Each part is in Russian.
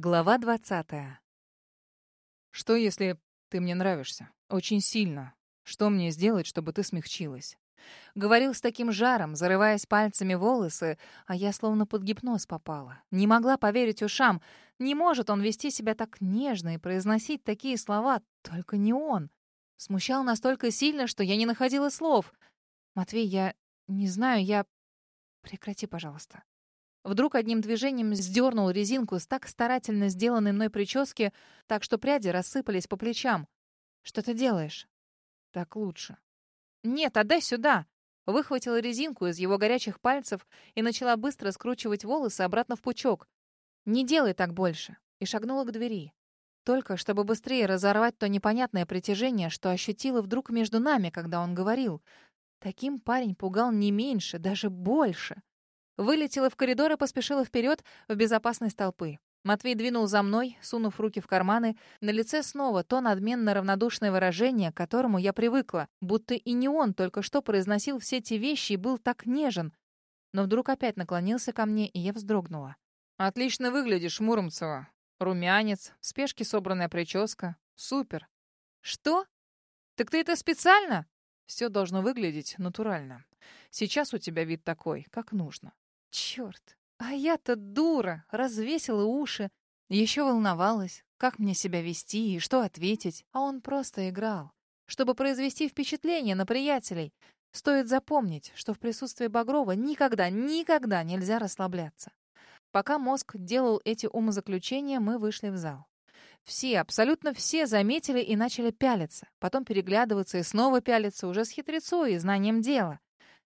Глава двадцатая. Что, если ты мне нравишься? Очень сильно. Что мне сделать, чтобы ты смягчилась? Говорил с таким жаром, зарываясь пальцами волосы, а я словно под гипноз попала. Не могла поверить ушам. Не может он вести себя так нежно и произносить такие слова, только не он. Смущал настолько сильно, что я не находила слов. «Матвей, я не знаю, я...» «Прекрати, пожалуйста». Вдруг одним движением сдернул резинку с так старательно сделанной мной прически, так что пряди рассыпались по плечам. «Что ты делаешь?» «Так лучше». «Нет, отдай сюда!» Выхватила резинку из его горячих пальцев и начала быстро скручивать волосы обратно в пучок. «Не делай так больше!» И шагнула к двери. Только чтобы быстрее разорвать то непонятное притяжение, что ощутила вдруг между нами, когда он говорил. Таким парень пугал не меньше, даже больше. Вылетела в коридор и поспешила вперед в безопасность толпы. Матвей двинул за мной, сунув руки в карманы. На лице снова то надменно равнодушное выражение, к которому я привыкла, будто и не он только что произносил все те вещи и был так нежен. Но вдруг опять наклонился ко мне, и я вздрогнула. «Отлично выглядишь, Муромцева. Румянец, в спешке собранная прическа. Супер!» «Что? Так ты это специально?» «Все должно выглядеть натурально. Сейчас у тебя вид такой, как нужно. Черт, а я-то дура, развесила уши. Еще волновалась, как мне себя вести и что ответить. А он просто играл, чтобы произвести впечатление на приятелей. Стоит запомнить, что в присутствии Багрова никогда, никогда нельзя расслабляться. Пока мозг делал эти умозаключения, мы вышли в зал. Все, абсолютно все заметили и начали пялиться, потом переглядываться и снова пялиться уже с хитрецой и знанием дела.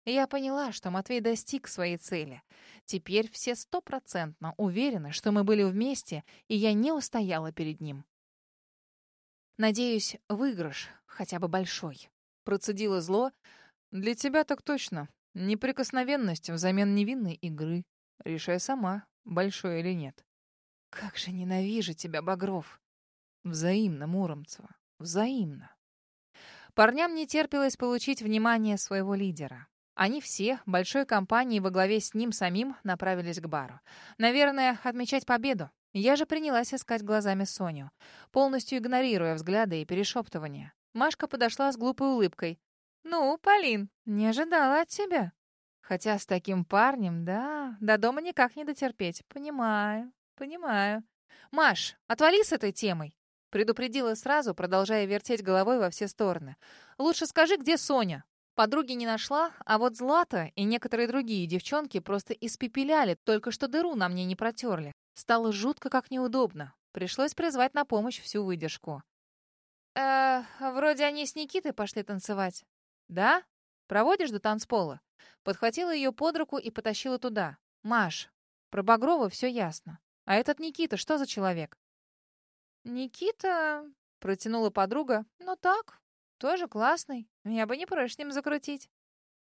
Я поняла, что Матвей достиг своей цели. Теперь все стопроцентно уверены, что мы были вместе, и я не устояла перед ним. Надеюсь, выигрыш, хотя бы большой. Процедило зло. Для тебя так точно. Неприкосновенность взамен невинной игры. Решай сама, большой или нет. Как же ненавижу тебя, Багров. Взаимно, Муромцева, взаимно. Парням не терпелось получить внимание своего лидера. Они все, большой компанией во главе с ним самим, направились к бару. Наверное, отмечать победу. Я же принялась искать глазами Соню, полностью игнорируя взгляды и перешептывания. Машка подошла с глупой улыбкой. «Ну, Полин, не ожидала от тебя». Хотя с таким парнем, да, до дома никак не дотерпеть. Понимаю, понимаю. «Маш, отвали с этой темой!» Предупредила сразу, продолжая вертеть головой во все стороны. «Лучше скажи, где Соня?» Подруги не нашла, а вот Злата и некоторые другие девчонки просто испепеляли, только что дыру на мне не протерли. Стало жутко как неудобно. Пришлось призвать на помощь всю выдержку. «Э, вроде они с Никитой пошли танцевать». «Да? Проводишь до танцпола?» Подхватила ее под руку и потащила туда. «Маш, про Багрова все ясно. А этот Никита, что за человек?» «Никита...» — протянула подруга. «Ну так, тоже классный. Я бы не прочь с ним закрутить.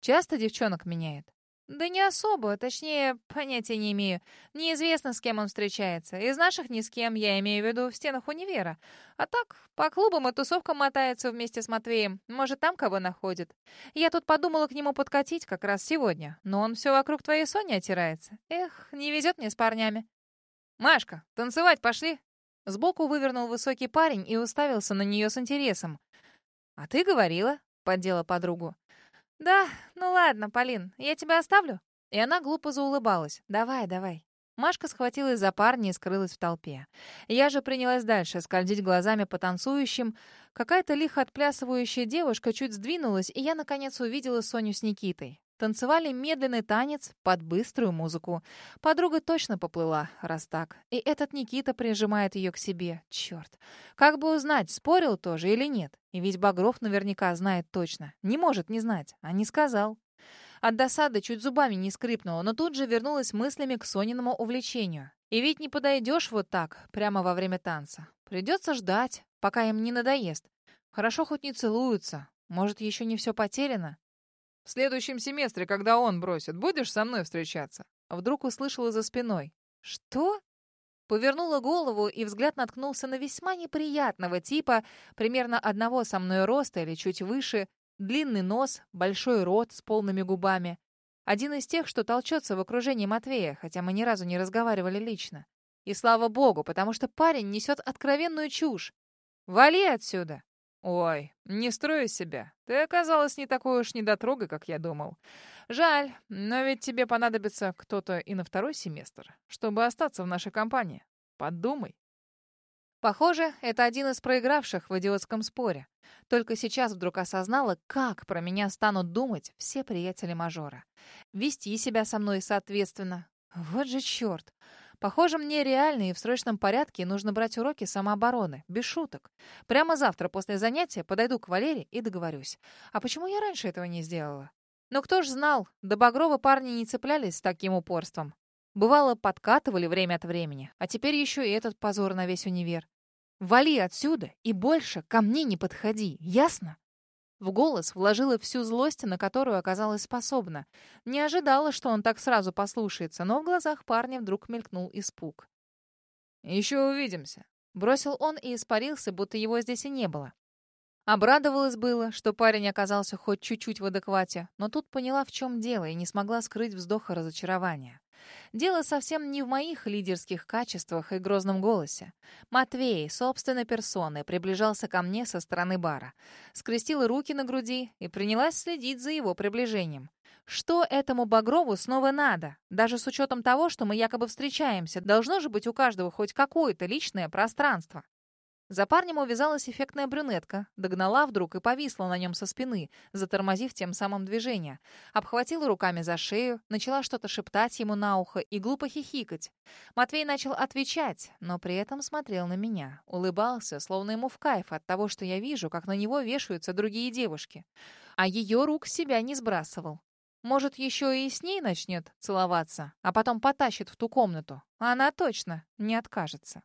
Часто девчонок меняет? Да не особо, точнее, понятия не имею. Неизвестно, с кем он встречается. Из наших ни с кем, я имею в виду в стенах универа. А так, по клубам и тусовкам мотается вместе с Матвеем. Может, там кого находит. Я тут подумала к нему подкатить как раз сегодня. Но он все вокруг твоей Сони отирается. Эх, не везет мне с парнями. «Машка, танцевать пошли!» Сбоку вывернул высокий парень и уставился на нее с интересом. «А ты говорила», — поддела подругу. «Да, ну ладно, Полин, я тебя оставлю». И она глупо заулыбалась. «Давай, давай». Машка схватилась за парня и скрылась в толпе. Я же принялась дальше скользить глазами по танцующим. Какая-то лихо отплясывающая девушка чуть сдвинулась, и я, наконец, увидела Соню с Никитой. Танцевали медленный танец под быструю музыку. Подруга точно поплыла, раз так. И этот Никита прижимает ее к себе. Черт. Как бы узнать, спорил тоже или нет? И ведь Багров наверняка знает точно. Не может не знать, а не сказал. От досады чуть зубами не скрипнула, но тут же вернулась мыслями к Сониному увлечению. И ведь не подойдешь вот так, прямо во время танца. Придется ждать, пока им не надоест. Хорошо хоть не целуются. Может, еще не все потеряно? В следующем семестре, когда он бросит, будешь со мной встречаться?» Вдруг услышала за спиной. «Что?» Повернула голову, и взгляд наткнулся на весьма неприятного типа, примерно одного со мной роста или чуть выше, длинный нос, большой рот с полными губами. Один из тех, что толчется в окружении Матвея, хотя мы ни разу не разговаривали лично. И слава богу, потому что парень несет откровенную чушь. «Вали отсюда!» «Ой, не строй из себя. Ты оказалась не такой уж недотрогой, как я думал. Жаль, но ведь тебе понадобится кто-то и на второй семестр, чтобы остаться в нашей компании. Подумай». Похоже, это один из проигравших в идиотском споре. Только сейчас вдруг осознала, как про меня станут думать все приятели мажора. Вести себя со мной соответственно. Вот же черт. Похоже, мне реально и в срочном порядке нужно брать уроки самообороны, без шуток. Прямо завтра после занятия подойду к Валере и договорюсь. А почему я раньше этого не сделала? Но кто ж знал, до Багрова парни не цеплялись с таким упорством. Бывало, подкатывали время от времени, а теперь еще и этот позор на весь универ. Вали отсюда и больше ко мне не подходи, ясно? В голос вложила всю злость, на которую оказалась способна. Не ожидала, что он так сразу послушается, но в глазах парня вдруг мелькнул испуг. «Еще увидимся», — бросил он и испарился, будто его здесь и не было. Обрадовалась было, что парень оказался хоть чуть-чуть в адеквате, но тут поняла, в чем дело, и не смогла скрыть вздоха разочарования. Дело совсем не в моих лидерских качествах и грозном голосе. Матвей, собственной персоной, приближался ко мне со стороны бара. Скрестила руки на груди и принялась следить за его приближением. Что этому Багрову снова надо? Даже с учетом того, что мы якобы встречаемся, должно же быть у каждого хоть какое-то личное пространство. За парнем увязалась эффектная брюнетка, догнала вдруг и повисла на нем со спины, затормозив тем самым движение. Обхватила руками за шею, начала что-то шептать ему на ухо и глупо хихикать. Матвей начал отвечать, но при этом смотрел на меня. Улыбался, словно ему в кайф от того, что я вижу, как на него вешаются другие девушки. А ее рук себя не сбрасывал. Может, еще и с ней начнет целоваться, а потом потащит в ту комнату. Она точно не откажется.